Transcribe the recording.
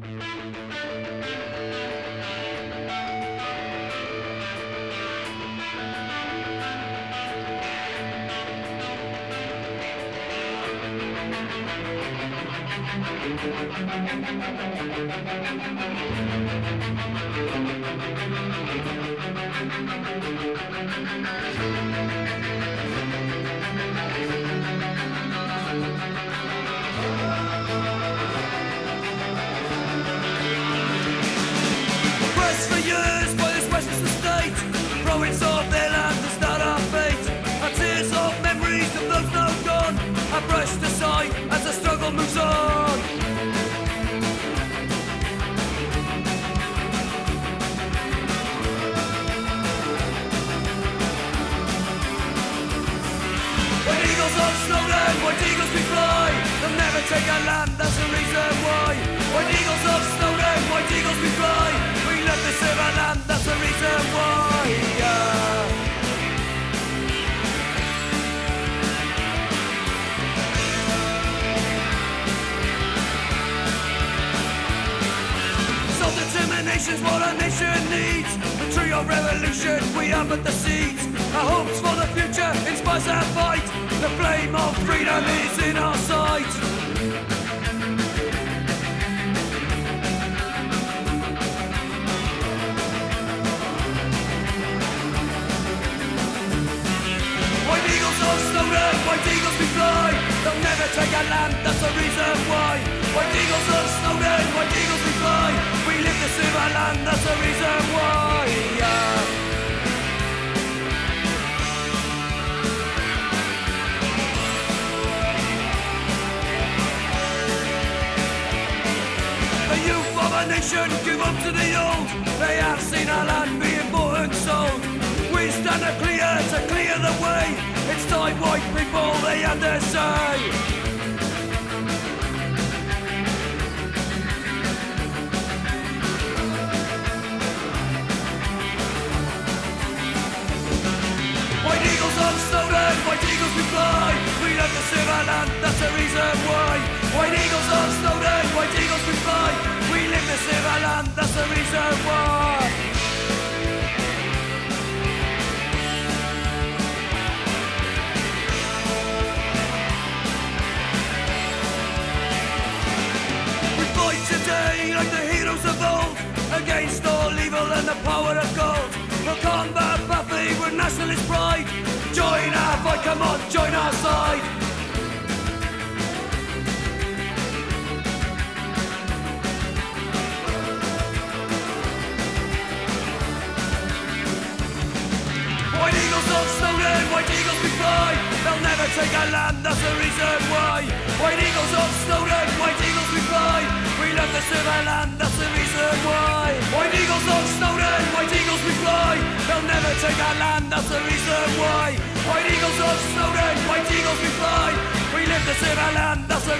Pressed Snowdon, white eagles we fly. They'll never take our land, that's the reason why. When eagles on Snowdon, white eagles we fly. We love to serve our land, that's the reason why. Self-determination's what our nation needs. The tree of revolution, we are but the seeds. Our hopes for the future inspires our fight. The flame of freedom is in our sight. White eagles of Snowdon, white eagles we fly. They'll never take our land, that's the reason why. White eagles of Snowdon, white eagles we fly. We live to serve our land, that's the reason why. Youth shouldn't give up to the old. They have seen our land being bought and sold. We stand a clear to clear the way. It's time white people they have their say. Fight like the heroes of old Against all evil and the power of gold We'll combat Buffy with nationalist pride. Join our fight, come on, join our side. White eagles of Snowdon, white eagles we fly. They'll never take our land, that's the reason why. White eagles of Snowdon, white To land, that's the reason why White eagles of Snowdon, white eagles we fly They'll never take our land, that's the reason why White eagles of Snowdon, white eagles we fly We live serve our land, that's the